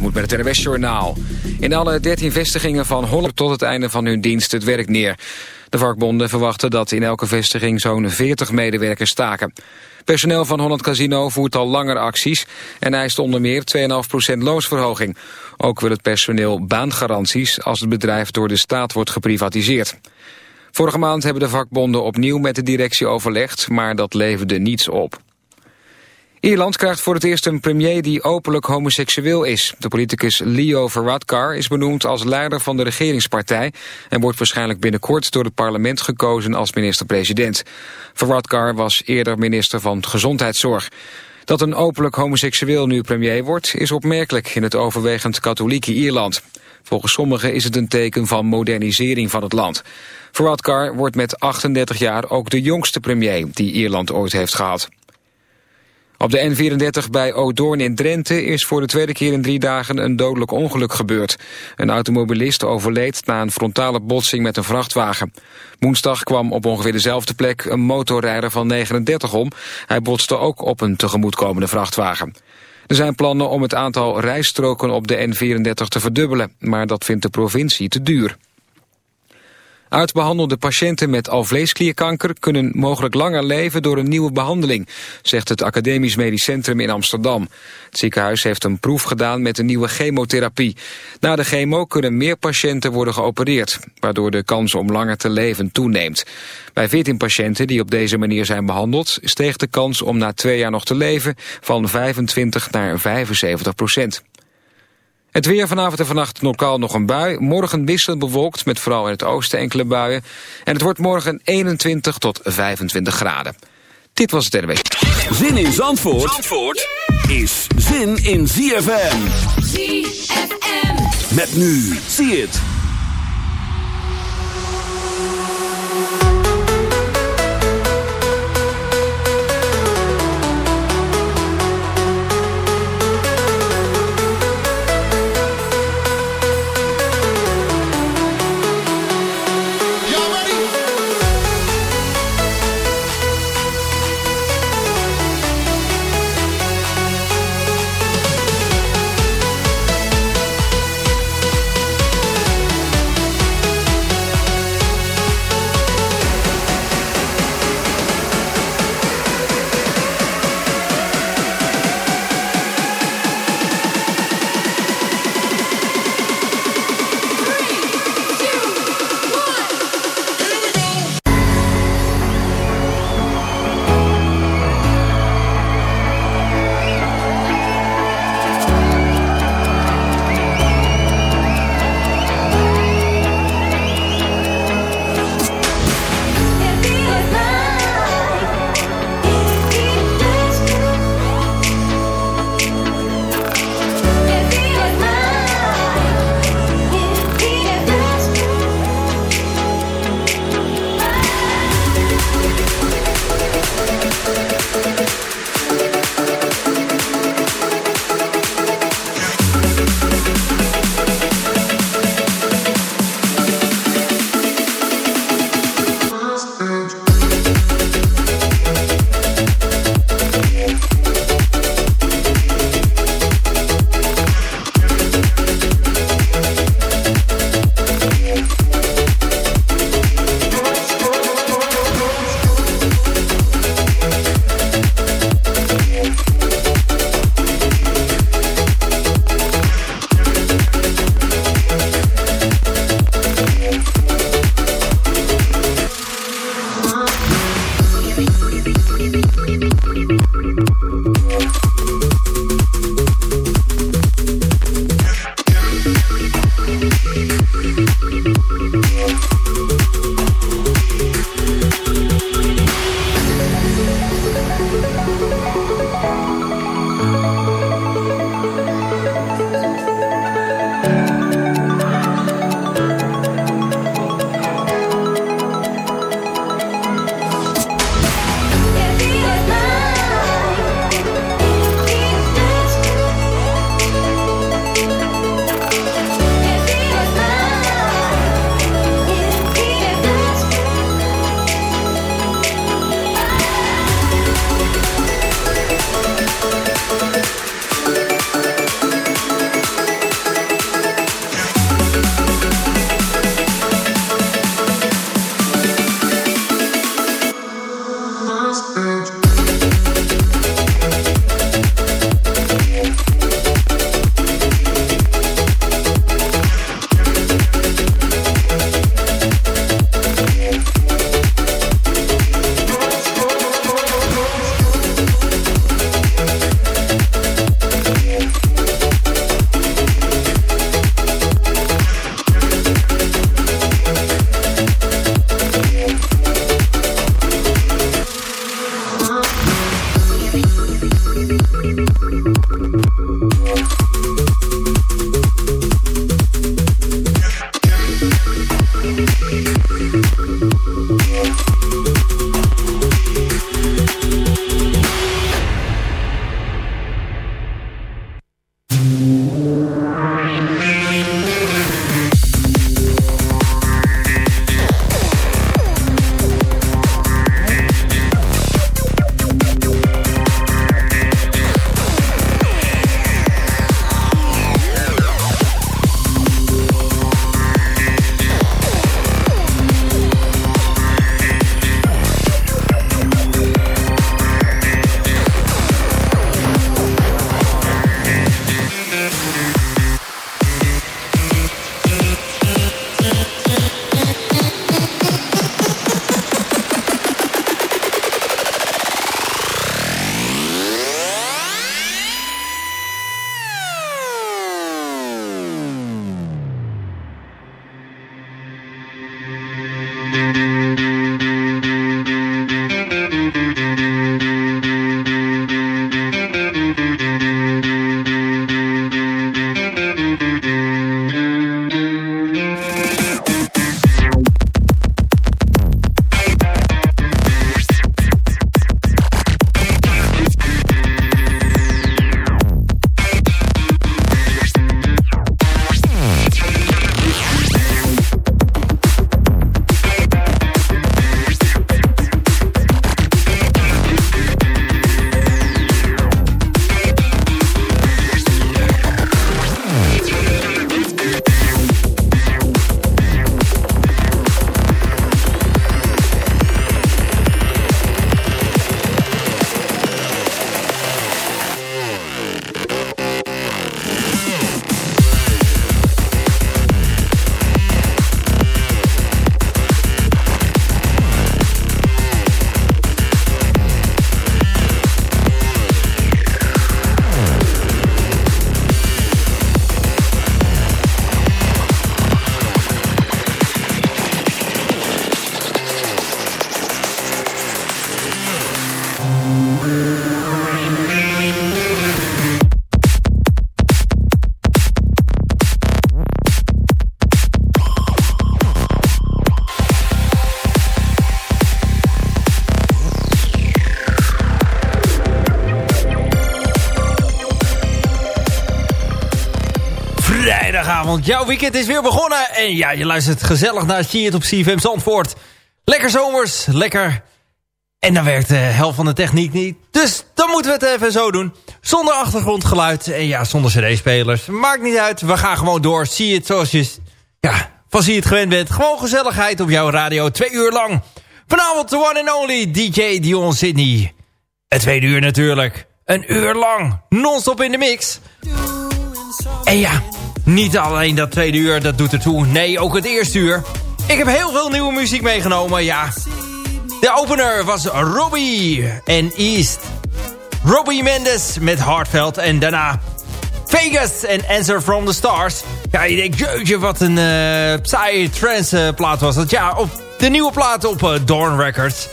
moet met het RWS Journaal. In alle 13 vestigingen van Holland tot het einde van hun dienst het werk neer. De vakbonden verwachten dat in elke vestiging zo'n 40 medewerkers staken. Personeel van Holland Casino voert al langer acties... en eist onder meer 2,5% loonsverhoging. Ook wil het personeel baangaranties als het bedrijf door de staat wordt geprivatiseerd. Vorige maand hebben de vakbonden opnieuw met de directie overlegd... maar dat leverde niets op. Ierland krijgt voor het eerst een premier die openlijk homoseksueel is. De politicus Leo Varadkar is benoemd als leider van de regeringspartij... en wordt waarschijnlijk binnenkort door het parlement gekozen als minister-president. Varadkar was eerder minister van Gezondheidszorg. Dat een openlijk homoseksueel nu premier wordt... is opmerkelijk in het overwegend katholieke Ierland. Volgens sommigen is het een teken van modernisering van het land. Varadkar wordt met 38 jaar ook de jongste premier die Ierland ooit heeft gehad. Op de N34 bij Odoorn in Drenthe is voor de tweede keer in drie dagen een dodelijk ongeluk gebeurd. Een automobilist overleed na een frontale botsing met een vrachtwagen. Woensdag kwam op ongeveer dezelfde plek een motorrijder van 39 om. Hij botste ook op een tegemoetkomende vrachtwagen. Er zijn plannen om het aantal rijstroken op de N34 te verdubbelen, maar dat vindt de provincie te duur. Uitbehandelde patiënten met alvleesklierkanker kunnen mogelijk langer leven door een nieuwe behandeling, zegt het Academisch Medisch Centrum in Amsterdam. Het ziekenhuis heeft een proef gedaan met een nieuwe chemotherapie. Na de chemo kunnen meer patiënten worden geopereerd, waardoor de kans om langer te leven toeneemt. Bij 14 patiënten die op deze manier zijn behandeld, steeg de kans om na twee jaar nog te leven van 25 naar 75 procent. Het weer vanavond en vannacht lokaal nog een bui. Morgen wisselend bewolkt met vooral in het oosten enkele buien. En het wordt morgen 21 tot 25 graden. Dit was het RW. Zin in Zandvoort, Zandvoort is zin in ZFM. ZFM. Met nu. Zie het. Want Jouw weekend is weer begonnen. En ja, je luistert gezellig naar It op CFM Zandvoort. Lekker zomers, lekker. En dan werkt de helft van de techniek niet. Dus dan moeten we het even zo doen. Zonder achtergrondgeluid en ja, zonder cd-spelers. Maakt niet uit, we gaan gewoon door. See It zoals je ja, van See It gewend bent. Gewoon gezelligheid op jouw radio, twee uur lang. Vanavond de one and only DJ Dion Sydney. Het tweede uur natuurlijk. Een uur lang, non-stop in de mix. En ja, niet alleen dat tweede uur, dat doet ertoe. Nee, ook het eerste uur. Ik heb heel veel nieuwe muziek meegenomen, ja. De opener was Robbie en East. Robbie Mendes met Hartveld en daarna Vegas en Answer from the Stars. Ja, je denkt, jeetje, wat een uh, psy-trance plaat was dat. Ja, op de nieuwe plaat op uh, Dawn Records.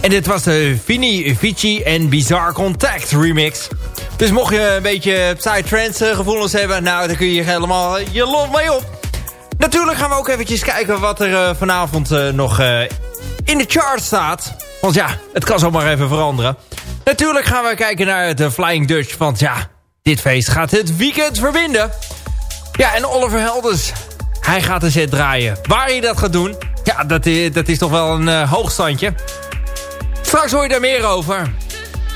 En dit was de Vini, Vici en Bizarre Contact remix. Dus mocht je een beetje Psytrance eh, gevoelens hebben... nou, dan kun je helemaal je lot mee op. Natuurlijk gaan we ook eventjes kijken wat er uh, vanavond uh, nog in de chart staat. Want ja, het kan zomaar even veranderen. Natuurlijk gaan we kijken naar de Flying Dutch. Want ja, dit feest gaat het weekend verbinden. Ja, en Oliver Helders, hij gaat een set draaien. Waar hij dat gaat doen, ja, dat is, dat is toch wel een hoogstandje. Straks hoor je daar meer over.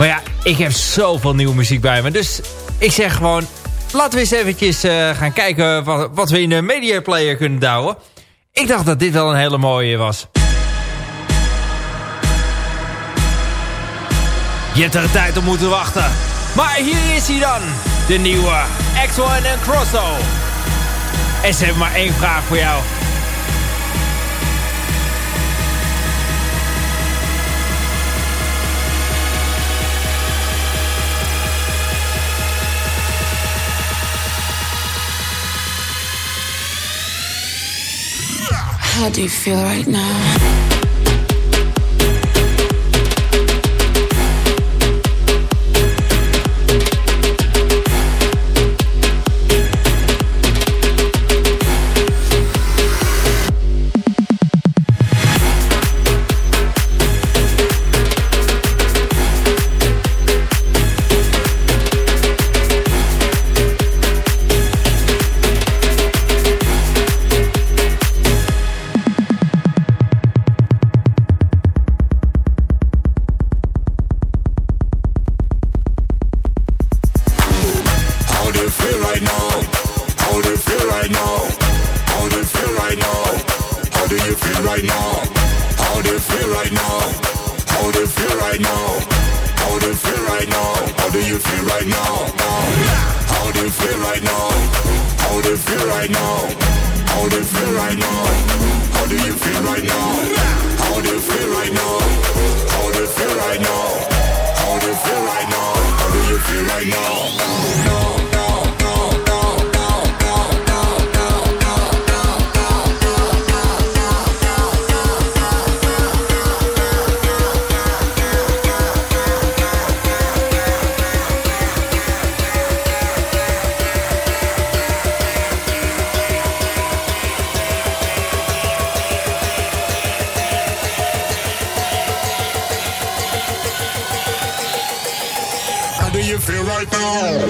Maar ja, ik heb zoveel nieuwe muziek bij me. Dus ik zeg gewoon, laten we eens eventjes uh, gaan kijken wat, we in de media player kunnen douwen. Ik dacht dat dit wel een hele mooie was. Je hebt er tijd op moeten wachten. Maar hier is hij dan. De nieuwe X1 en Crosso. En ze hebben maar één vraag voor jou. How do you feel right now? How do you feel right now? How do you feel right now? How do you feel right now? How do you feel right now? How do you feel right now? How do you feel right now? How do you feel right now? How do you feel right now? How do you feel right now? How do you feel right now? Right now? How do you feel right now? How do you feel right now? No. Right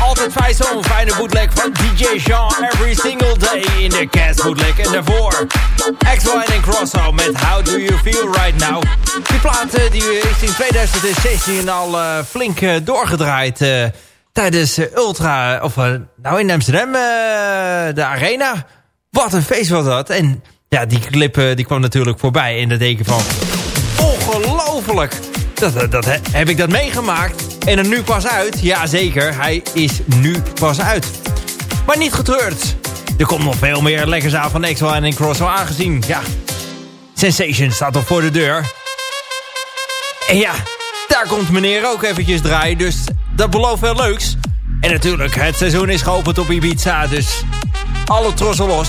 Altijd fijn zo'n fijne bootleg van DJ Jean every single day in de cast bootleg. En daarvoor X-Wine en Crosso met How Do You Feel Right Now. Die plaat eh, die is in 2016 al uh, flink uh, doorgedraaid tijdens Ultra, of nou in Amsterdam, de Arena. Wat een feest was dat. En ja, die clip die kwam natuurlijk voorbij. En dan denk je van, ongelooflijk. Dat, dat, heb ik dat meegemaakt. En er nu pas uit. Jazeker, hij is nu pas uit. Maar niet getreurd. Er komt nog veel meer lekkers aan van Exo en Crosso aangezien. Ja, Sensation staat al voor de deur. En ja, daar komt meneer ook eventjes draaien. Dus dat belooft wel leuks. En natuurlijk, het seizoen is geopend op Ibiza. Dus alle trossen los.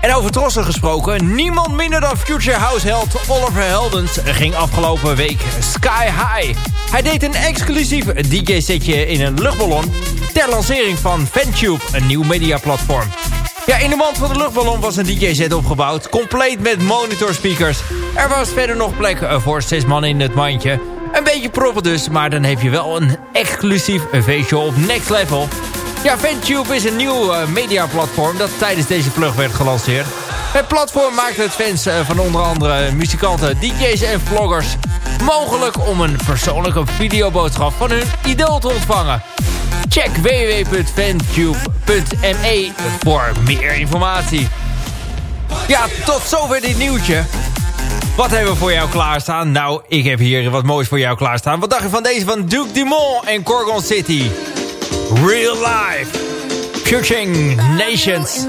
En over trossen gesproken, niemand minder dan Future House held Oliver Heldens ging afgelopen week sky high. Hij deed een exclusief DJ-setje in een luchtballon ter lancering van Fantube, een nieuw mediaplatform. Ja, in de wand van de luchtballon was een DJ-set opgebouwd, compleet met monitor-speakers. Er was verder nog plek voor zes man in het mandje. Een beetje proppen dus, maar dan heb je wel een exclusief feestje op next level. Ja, Fantube is een nieuw uh, mediaplatform dat tijdens deze plug werd gelanceerd. Het platform maakt het fans uh, van onder andere muzikanten, DJ's en vloggers mogelijk om een persoonlijke videoboodschap van hun idool te ontvangen. Check www.fantube.me voor meer informatie. Ja, tot zover dit nieuwtje. Wat hebben we voor jou klaarstaan? Nou, ik heb hier wat moois voor jou klaarstaan. Wat dacht je van deze van Duke Dumont en Corgon City? Real Life. Futuring Nations.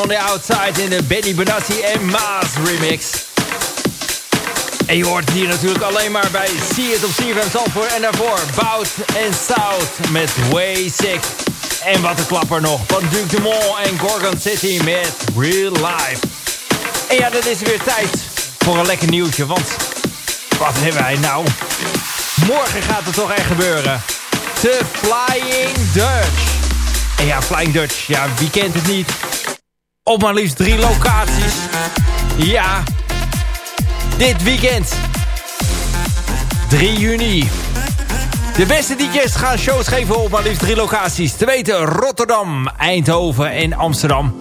On the Outside in de Benny Benassi en Maas remix. En je hoort hier natuurlijk alleen maar bij See It op CFM Zandvoort. En daarvoor Bout and South met Way Sick. En wat een klapper nog van Duke Dumont en Gorgon City met Real Life. En ja, dan is weer tijd voor een lekker nieuwtje. Want wat hebben wij nou? Morgen gaat het toch echt gebeuren. De Flying Dutch. En ja, Flying Dutch, ja, wie kent het niet? Op maar liefst drie locaties. Ja, dit weekend. 3 juni. De beste DJ's gaan shows geven op maar liefst drie locaties. Te weten Rotterdam, Eindhoven en Amsterdam.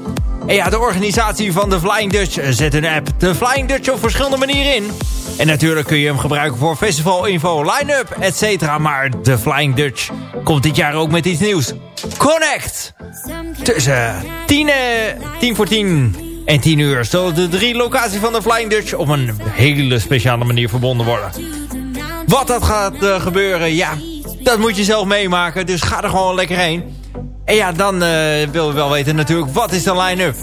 En ja, de organisatie van de Flying Dutch zet een app. De Flying Dutch op verschillende manieren in. En natuurlijk kun je hem gebruiken voor festivalinfo, line-up, etc. Maar de Flying Dutch komt dit jaar ook met iets nieuws. Connect! Tussen 10, eh, 10 voor 10 en 10 uur zullen de drie locaties van de Flying Dutch op een hele speciale manier verbonden worden. Wat dat gaat eh, gebeuren, ja, dat moet je zelf meemaken. Dus ga er gewoon lekker heen. En ja, dan eh willen we wel weten natuurlijk, wat is de line-up?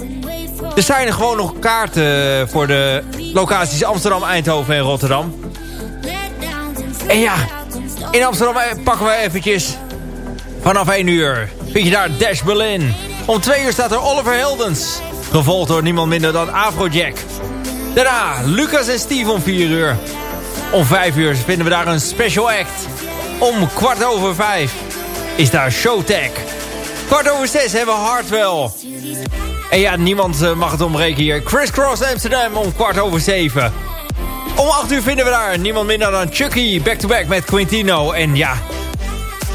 Er zijn gewoon nog kaarten voor de locaties Amsterdam, Eindhoven en Rotterdam. En ja, in Amsterdam eh, pakken we eventjes vanaf 1 uur. Vind je daar Dash Berlin. Om 2 uur staat er Oliver Heldens. Gevolgd door niemand minder dan Afrojack. Daarna Lucas en Steve om 4 uur. Om 5 uur vinden we daar een special act. Om kwart over 5 is daar Showtech. Kwart over 6 hebben we Hardwell. En ja, niemand eh, mag het ombreken hier. Criss Cross Amsterdam om kwart over 7. Om 8 uur vinden we daar niemand minder dan Chucky. Back-to-back met Quintino. En ja,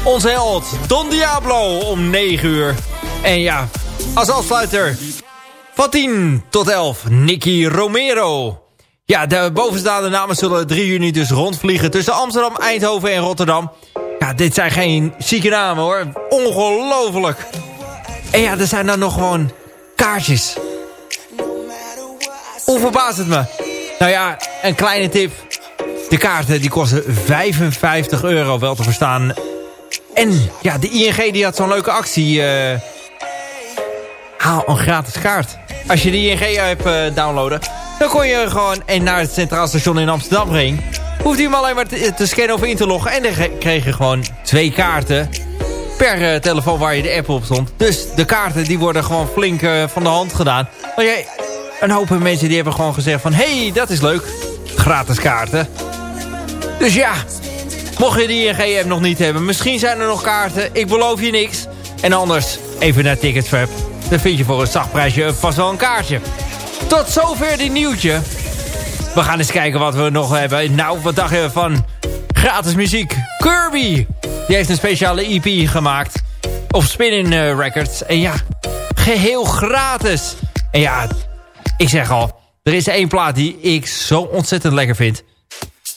onze held Don Diablo om 9 uur. En ja, als afsluiter van 10 tot 11 Nicky Romero. Ja, de bovenstaande namen zullen 3 juni dus rondvliegen tussen Amsterdam, Eindhoven en Rotterdam. Ja, dit zijn geen zieke namen hoor. Ongelooflijk. En ja, er zijn dan nog gewoon kaartjes. Hoe verbaast het me? Nou ja, een kleine tip. De kaarten die kosten 55 euro wel te verstaan. En ja, de ING die had zo'n leuke actie. eh, haal een gratis kaart. Als je de ING-app eh downloaden, dan kon je gewoon en naar het Centraal Station in Amsterdam brengen. Hoefde je hem alleen maar te, scannen of in te loggen. En dan kreeg je gewoon twee kaarten per eh, telefoon waar je de app op stond. Dus de kaarten die worden gewoon flink van de hand gedaan. Maar jij, een hoop mensen die hebben gewoon gezegd van... Hé, hey, dat is leuk. Gratis kaarten. Dus ja, mocht je die ING-app nog niet hebben... misschien zijn er nog kaarten. Ik beloof je niks. En anders, even naar Ticketswap. Dan vind je voor een zacht prijsje vast wel een kaartje. Tot zover dit nieuwtje. We gaan eens kijken wat we nog hebben. Nou, wat dacht je van gratis muziek? Kirby! Die heeft een speciale EP gemaakt. Op Spinning eh, Records. En ja, geheel gratis. En ja, ik zeg al. Er is één plaat die ik zo ontzettend lekker vind.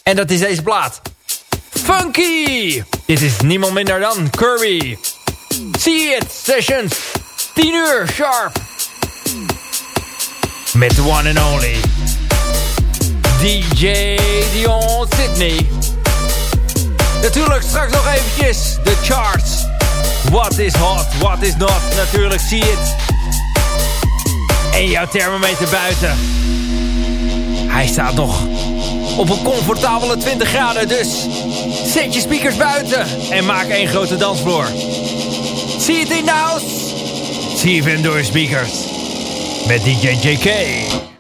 En dat is deze plaat. Funky! Dit is niemand minder dan Kirby. See it, sessions. 10 uur, sharp. Met the one and only DJ Dion Sydney. Natuurlijk straks nog eventjes de charts. What is hot, what is not. Natuurlijk zie het. En jouw thermometer buiten. Hij staat nog op een comfortabele 20 graden. Dus zet je speakers buiten en maak één grote dansvloer. Zie het in de house. Je door speakers. Met DJ JK.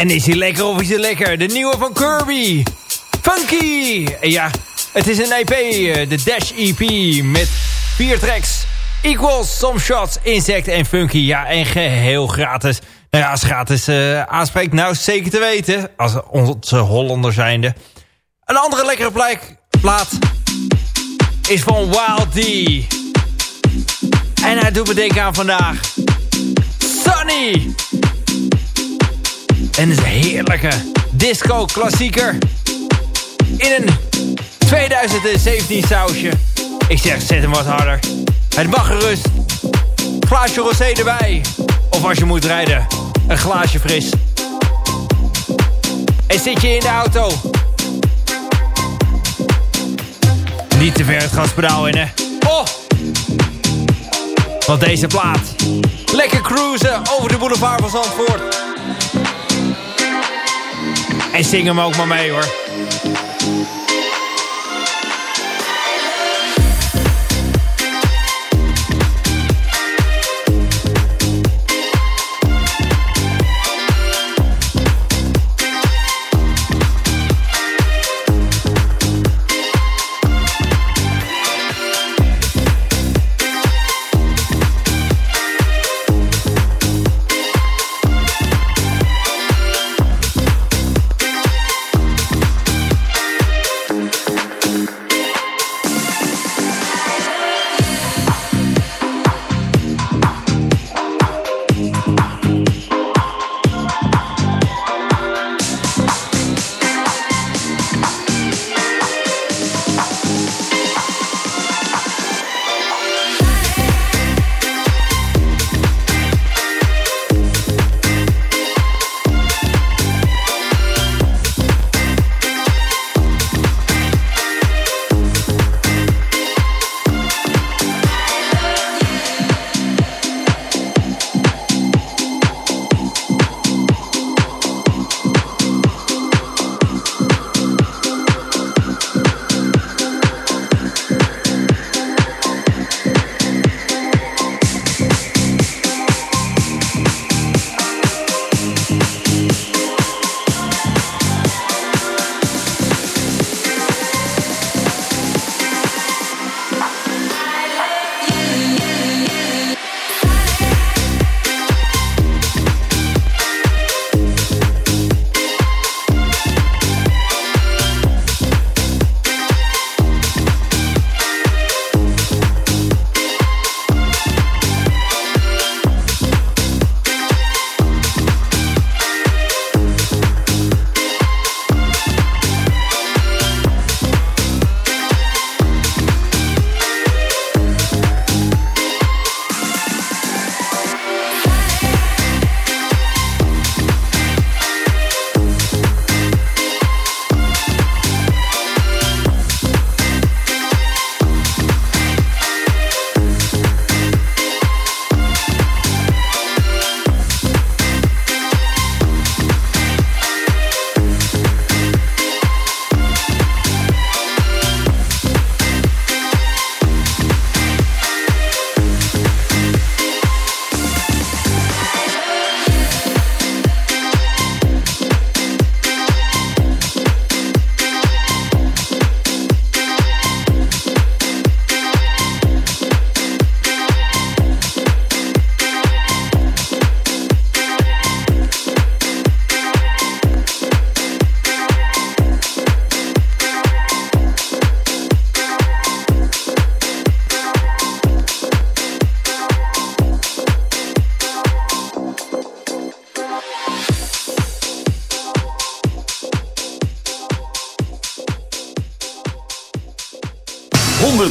En is hij lekker of is hij lekker? De nieuwe van Kirby. Funky. Ja, het is een EP, eh, de Dash EP met vier tracks. Equals, Some Shots, Insect en Funky. Ja, en geheel gratis. Nou ja, als gratis uh, aanspreekt, nou zeker te weten. Als onze Hollander zijnde. Een andere lekkere plek, plaat is van Wild D. En hij doet me denken aan vandaag. Sunny. En is een heerlijke disco-klassieker. In een 2017 sausje. Ik zeg, zet hem wat harder. Het mag gerust. Glaasje rosé erbij. Of als je moet rijden, een glaasje fris. En zit je in de auto. Niet te ver het gaspedaal in, hè. Oh! Want deze plaat. Lekker cruisen over de boulevard van Zandvoort. En zing hem ook maar mee hoor.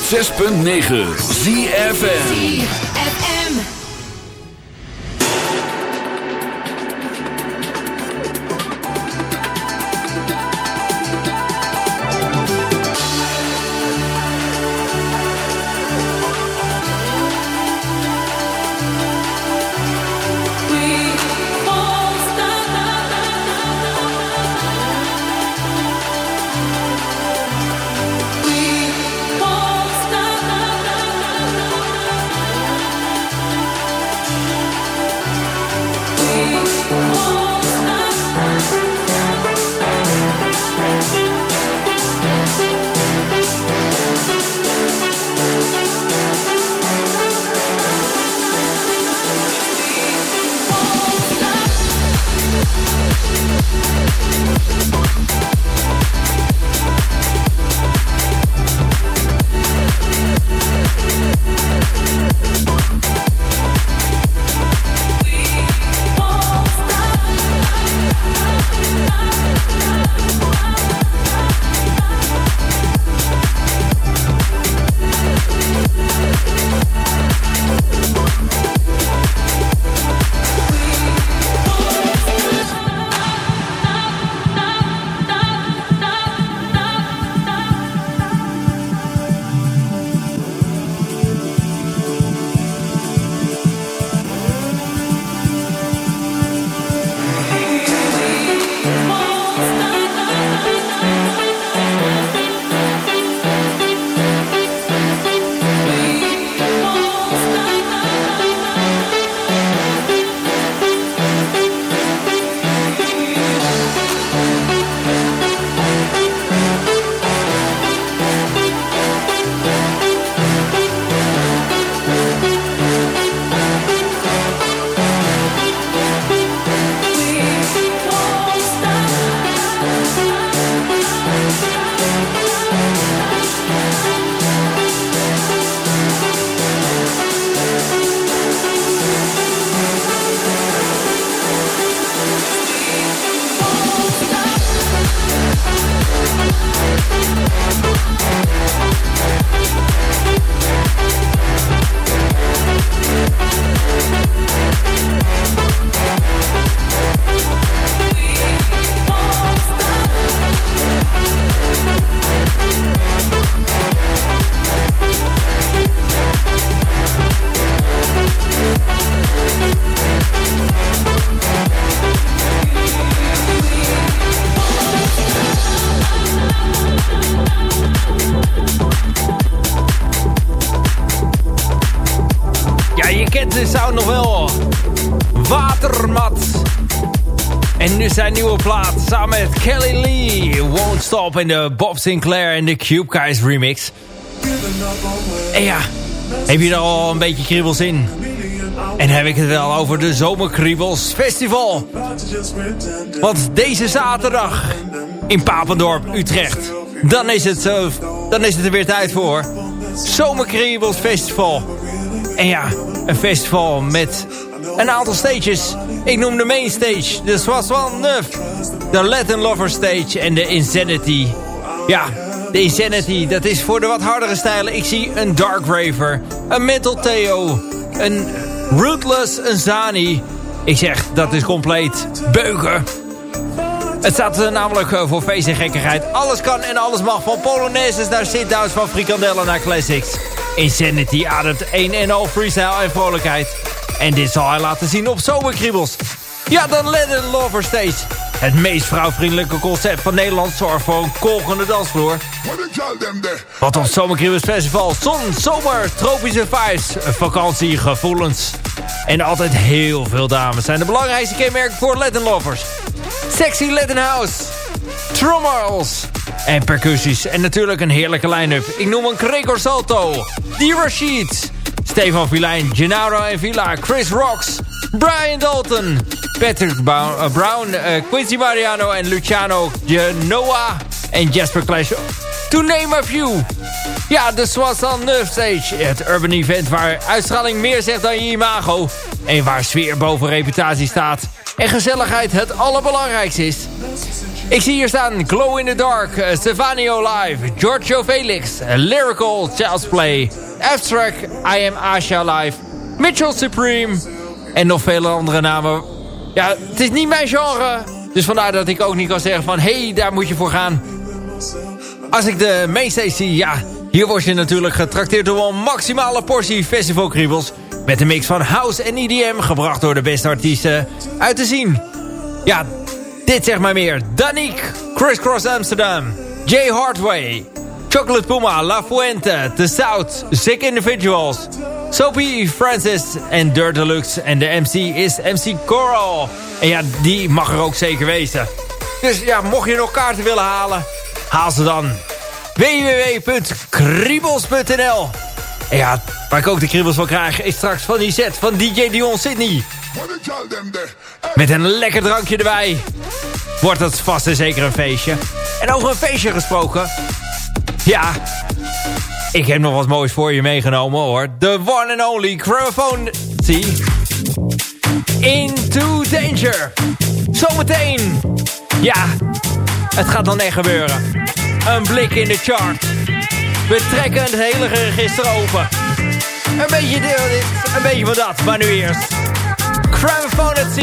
ZFM. FM. Nu zijn nieuwe plaat samen met Kelly Lee. Won't Stop in de Bob Sinclair en de Cube Guys remix. En ja, heb je er al een beetje kriebels in? En heb ik het wel over de Zomerkriebels Festival. Want deze zaterdag in Papendorp, Utrecht. Dan is het, zo, dan is het er weer tijd voor. Zomerkriebels Festival. En ja, een festival met een aantal stages. Ik noem de main stage, de Soissons Neuf, de Latin Lover stage en de Insanity. Ja, de Insanity, dat is voor de wat hardere stijlen. Ik zie een Dark Raver, een Metal Theo, een Rootless, een Zani. Ik zeg, dat is compleet beuken. Het staat namelijk eh, voor feest en gekkigheid. Alles kan en alles mag. Van Polonaises naar sit-downs, van frikandellen naar classics. Insanity ademt een en al freestyle en vrolijkheid. En dit zal hij laten zien op Zomerkriebels. Ja, dan Let Lover Stage. Het meest vrouwvriendelijke concept van Nederland zorgt voor een kolkende dansvloer. Wat op Zomerkriebels Festival. Zon, zomer, tropische vibes, vakantiegevoelens. En altijd heel veel dames zijn de belangrijkste kenmerken voor Latin lovers. Sexy Latin House, trommels en percussies. En natuurlijk een heerlijke line-up. Ik noem een Gregor Salto, Die Rashid, Stefan Vilijn, Gennaro en Villa, Chris Rocks, Brian Dalton, Patrick Brown, uh, Brown uh, Quincy Mariano en Luciano Genoa en Jasper Clash. To name a few. Ja, de Soissons Neuf Stage. Het urban event waar uitstraling meer zegt dan je imago. En waar sfeer boven reputatie staat. En gezelligheid het allerbelangrijkste is. Ik zie hier staan Glow in the Dark, uh, Stefano Live, Giorgio Felix, Lyrical, Child's Play, Abstract, I Am Asha Live, Mitchell Supreme en nog vele andere namen. Ja, het is niet mijn genre, dus vandaar dat ik ook niet kan zeggen van... hé, hey, daar moet je voor gaan. Als ik de mainstage zie, ja, hier word je natuurlijk getrakteerd door een maximale portie festivalkriebels... met een mix van house en EDM, gebracht door de beste artiesten uit te zien. Ja, dit zeg maar meer. Danik, Crisscross Amsterdam, Jay Hardway, Chocolate Puma, La Fuente, The South, Sick Individuals, Sophie Francis en Dirt Deluxe. En de MC is MC Coral. En ja, die mag er ook zeker wezen. Dus ja, mocht je nog kaarten willen halen, haal ze dan. www.kriebels.nl En ja, waar ik ook de kriebels van krijg, is straks van die set van DJ Dion Sydney. Met een lekker drankje erbij. Wordt het vast en zeker een feestje. En over een feestje gesproken. Ja, ik heb nog wat moois voor je meegenomen hoor. The one and only Gramophone. Zie. Into Danger. Zometeen. Ja, het gaat dan echt gebeuren. Een blik in de chart. We trekken het hele register open. Een beetje dit, een beetje van dat. Maar nu eerst. Gramophone at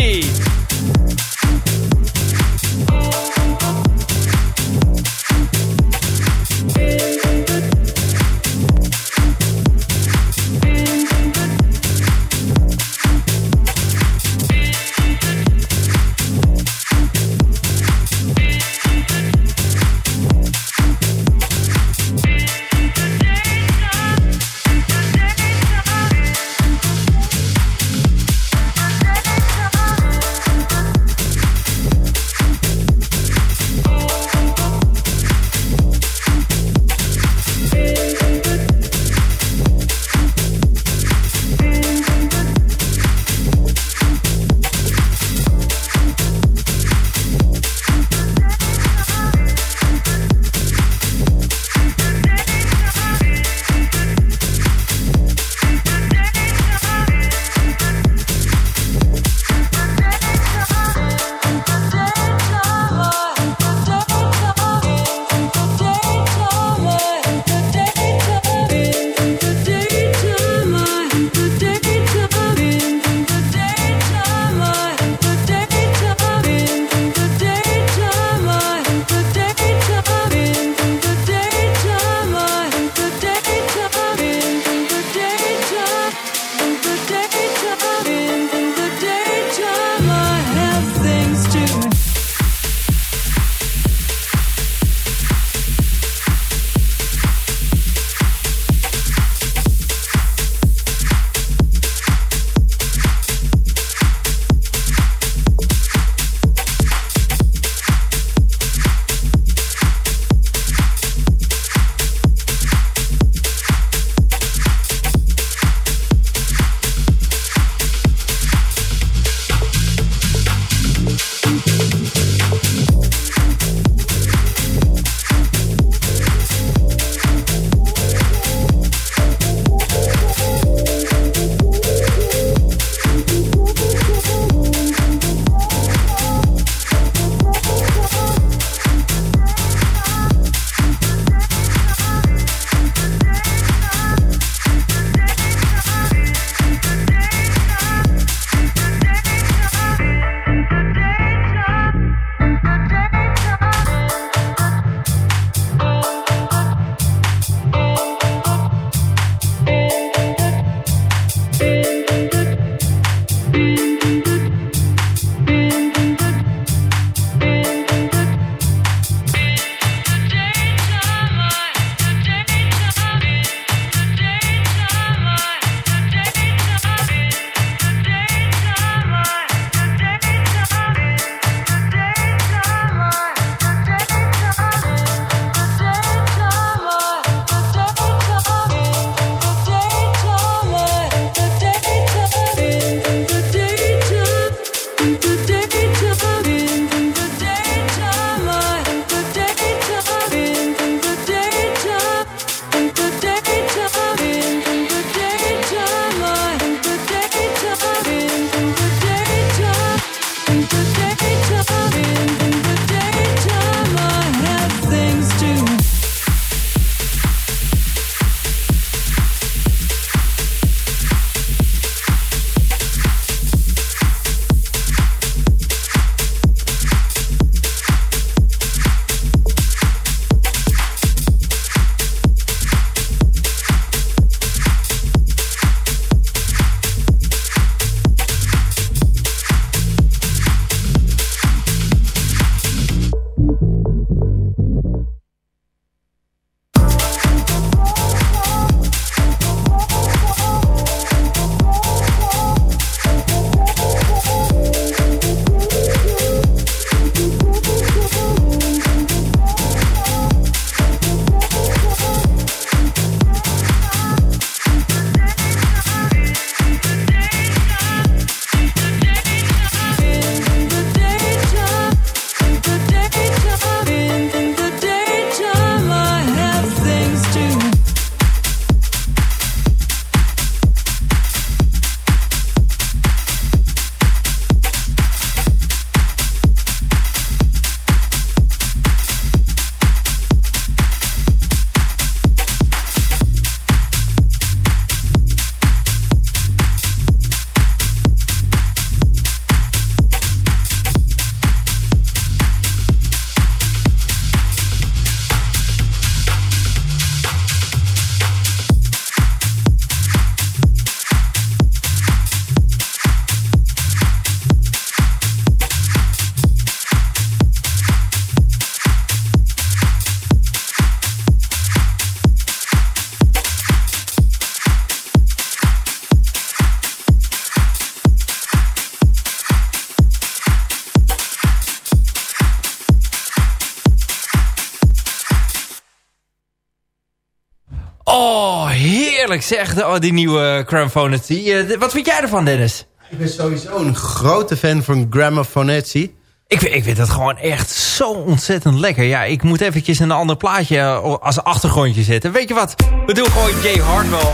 Sea. heerlijk zeg, de- oh, die nieuwe Cramphonity. Eh, wat vind jij ervan, Dennis? Ik ben sowieso een grote fan van Gramophonetti. Ik, vind- ik vind dat gewoon echt zo ontzettend lekker. Ja, ik moet eventjes een ander plaatje eh, als achtergrondje zetten. Weet je wat? We doen gewoon Jay Hardwell.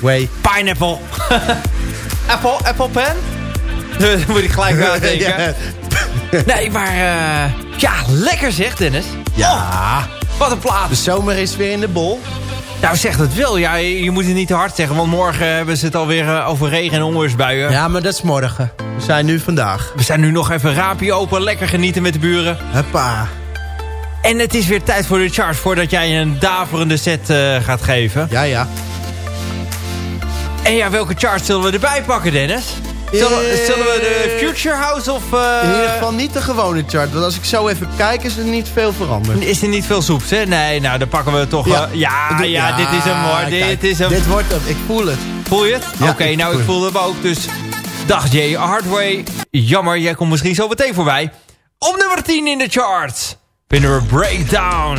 Way. Pineapple. Apple, Apple pen? Daar moet ik gelijk aan denken. ja. Nee, maar eh, ja, lekker zeg Dennis. ja. Wat een plaat. De zomer is weer in de bol. Nou, zeg dat wel. Ja, je moet het niet te hard zeggen, want morgen hebben ze het alweer eh, over regen en onweersbuien. Ja, maar dat is morgen. We zijn nu vandaag. We zijn nu nog even raampje open, lekker genieten met de buren. Huppa. En het is weer tijd voor de charge, voordat jij een daverende set eh, gaat geven. Ja, ja. En ja, welke charge zullen we erbij pakken, Dennis? Zullen, Eh, zullen we de Future House of... eh, In ieder geval niet de gewone chart. Want als ik zo even kijk, is er niet veel veranderd. Is er niet veel soeps, hè? Nee, nou, dan pakken we toch... Ja, ja, Doe- ja, dit is hem hoor. Dit is hem. Dit wordt hem. Ik voel het. Voel je het? Ja, Oké, nou, ik voel hem ook. Dus dag Jay Hardway. Jammer, jij komt misschien zo meteen voorbij. Op nummer 10 in de charts. Vinden we Breakdown.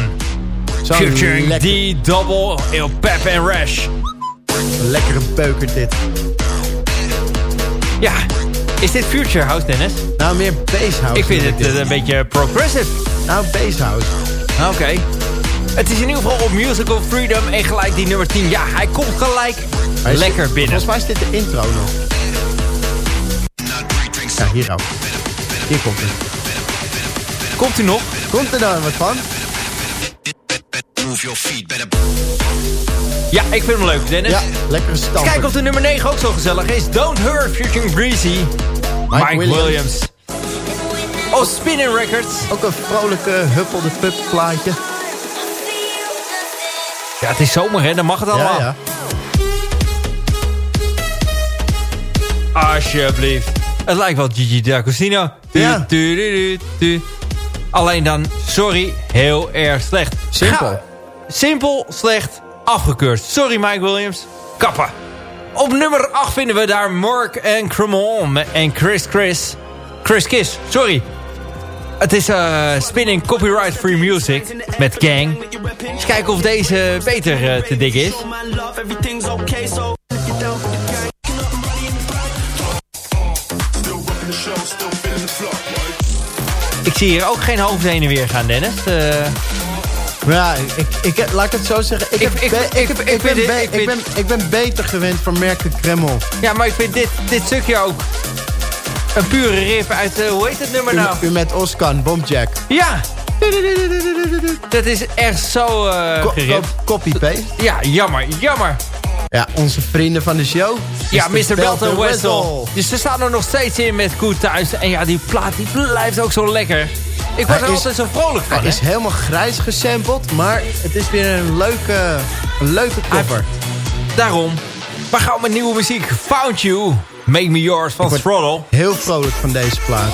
Zo Featuring lekker, D-Double, Il Pep en Rash. lekkere beuker dit. Ja, is dit Future House, Dennis? Nou, meer basshouse. Ik vind het eh, een beetje progressive. Nou, basshouse. Oké. Het is in ieder geval op Musical Freedom en gelijk die nummer 10. Ja, hij komt gelijk Hij lekker binnen. Volgens mij is dit de intro nog. Ja, hier ook. Hier komt het. Komt u nog? Komt er dan wat van? Ja, ik vind hem leuk, Dennis. Ja, lekkere stand. Kijk of de nummer 9 ook zo gezellig is. Don't Hurt featuring Breezy. Mike, Williams. Williams. Oh, Spinning Records. Ook een vrolijke huppelde pup plaatje. Ja, het is zomer, hè? Dan mag het allemaal. Ja, ja. Alsjeblieft. Het lijkt wel Gigi D'Agostino. Ja. du, du, du, du. Alleen dan, sorry, heel erg slecht. Simpel. Ga- simpel, slecht, afgekeurd. Sorry Mike Williams. Kappa. Op nummer 8 vinden we daar Mark en Cremon en Chris Chris. Chris Kiss, sorry. Het is eh, Spinning Copyright Free Music met Gang. Eens kijken of deze beter eh, te dik is. Ik zie hier ook geen hoofd heen en weer gaan, Dennis. Eh, Maar ja, ik, ik, laat ik het zo zeggen. Ik, ben, beter gewend van merken Kreml. ja, maar ik vind dit, dit stukje ook een pure rip uit, eh, hoe heet het nummer nou? U, u met Oscar, Bombjack. Ja! Dat is echt zo co- Copy-paste. Ja, jammer, jammer. Ja, onze vrienden van de show. Ja, Mr. Belton Belton Wessel. Dus ze staan er nog steeds in met Goed Thuis. En ja, die plaat die blijft ook zo lekker. Ik Hij er is- altijd zo vrolijk van, Hij is helemaal grijs gesampled, maar het is weer een leuke, een leuke cover. Daarom. Maar gaan we met nieuwe muziek. Found You. Make Me Yours van Throttle. Heel vrolijk van deze plaat.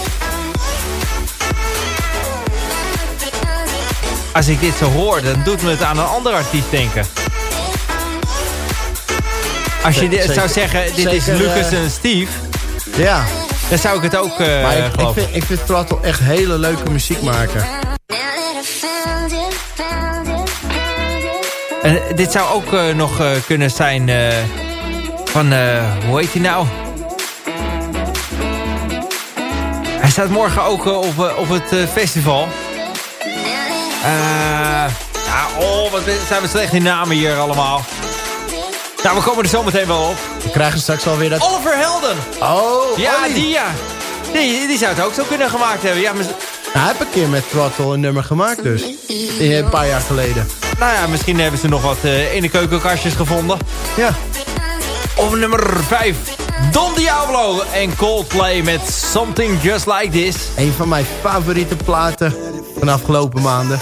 Als ik dit zo hoor, dan doet me het aan een andere artiest denken. Als je dit zou zeggen, dit is Lucas eh, en Steve, Ja, dan zou ik het ook eh maar ik, vind, ik vind echt hele leuke muziek maken. En dit zou ook eh, nog eh, kunnen zijn eh, van, eh, hoe heet hij nou? Hij staat morgen ook op, op het festival. Eh, ja, oh, wat zijn we slecht in namen hier allemaal. Nou, we komen er zo meteen wel op. We krijgen straks alweer dat... Oliver Helden. Oh, Ja, Ollie. die ja. Die, die zou het ook zo kunnen gemaakt hebben. Ja, mis- Hij heeft een keer met Throttle een nummer gemaakt dus. Een paar jaar geleden. nou ja, misschien hebben ze nog wat eh, in de keukenkastjes gevonden. Ja. Op nummer 5. Don Diablo en Coldplay met Something Just Like This. Een van mijn favoriete platen van de afgelopen maanden.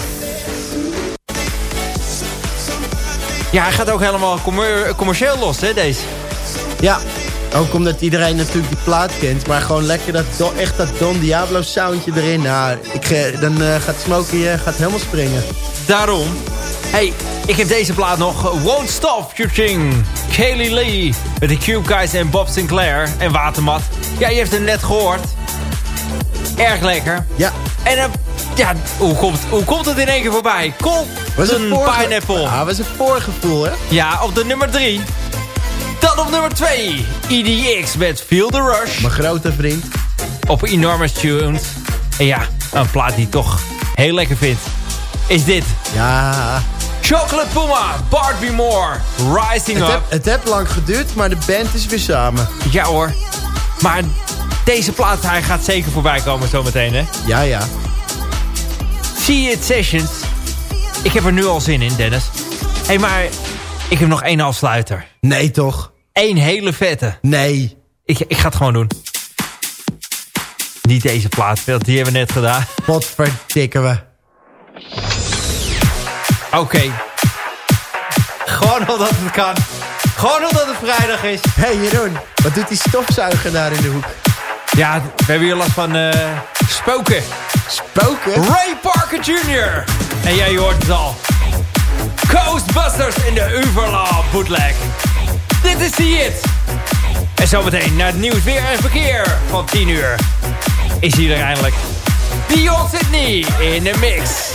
Ja, hij gaat ook helemaal commer- commercieel los, hè, deze. Ja, ook omdat iedereen natuurlijk die plaat kent. Maar gewoon lekker dat, echt dat Don Diablo soundje erin. Nou, ik, dan eh, gaat Smokey eh, gaat helemaal springen. Daarom. Hey, ik heb deze plaat nog. Won't Stop Kaylee Lee. Met de Cube Guys en Bob Sinclair. En Watermat. Ja, je hebt hem net gehoord. Erg lekker. Ja, En ja, hoe komt, hoe komt het in één keer voorbij? Een voorge- Pineapple. Ah, was het voorgevoel, hè? Ja, op de nummer 3. Dan op nummer 2. EDX met Feel the Rush. Mijn grote vriend. Op Enormous Tunes. En ja, een plaat die ik toch heel lekker vind. Is dit. Ja, Chocolate Puma, Bart B. Moore, Rising het, Up. heb, het heeft lang geduurd, maar de band is weer samen. Ja hoor. Maar deze plaat, hij gaat zeker voorbij komen zometeen hè. Ja, ja. See It Sessions. Ik heb er nu al zin in, Dennis. Hé, hey, maar ik heb nog één afsluiter. Nee, toch? Eén hele vette. Nee. Ik, ik ga het gewoon doen. Niet deze plaat, want die hebben we net gedaan. Potverdikken we. Oké. Gewoon omdat het kan. Gewoon omdat het vrijdag is. Hé, hey, Jeroen. Wat doet die stofzuiger daar in de hoek? Ja, we hebben hier last van eh, spoken. Spoken? Ray Parker Jr. En jij hoort het al. Ghostbusters in de Uverlaw bootleg. Dit is See It. En zometeen naar het nieuws weer en verkeer van 10 uur. Is hij er eindelijk. Dion Sydney in de mix.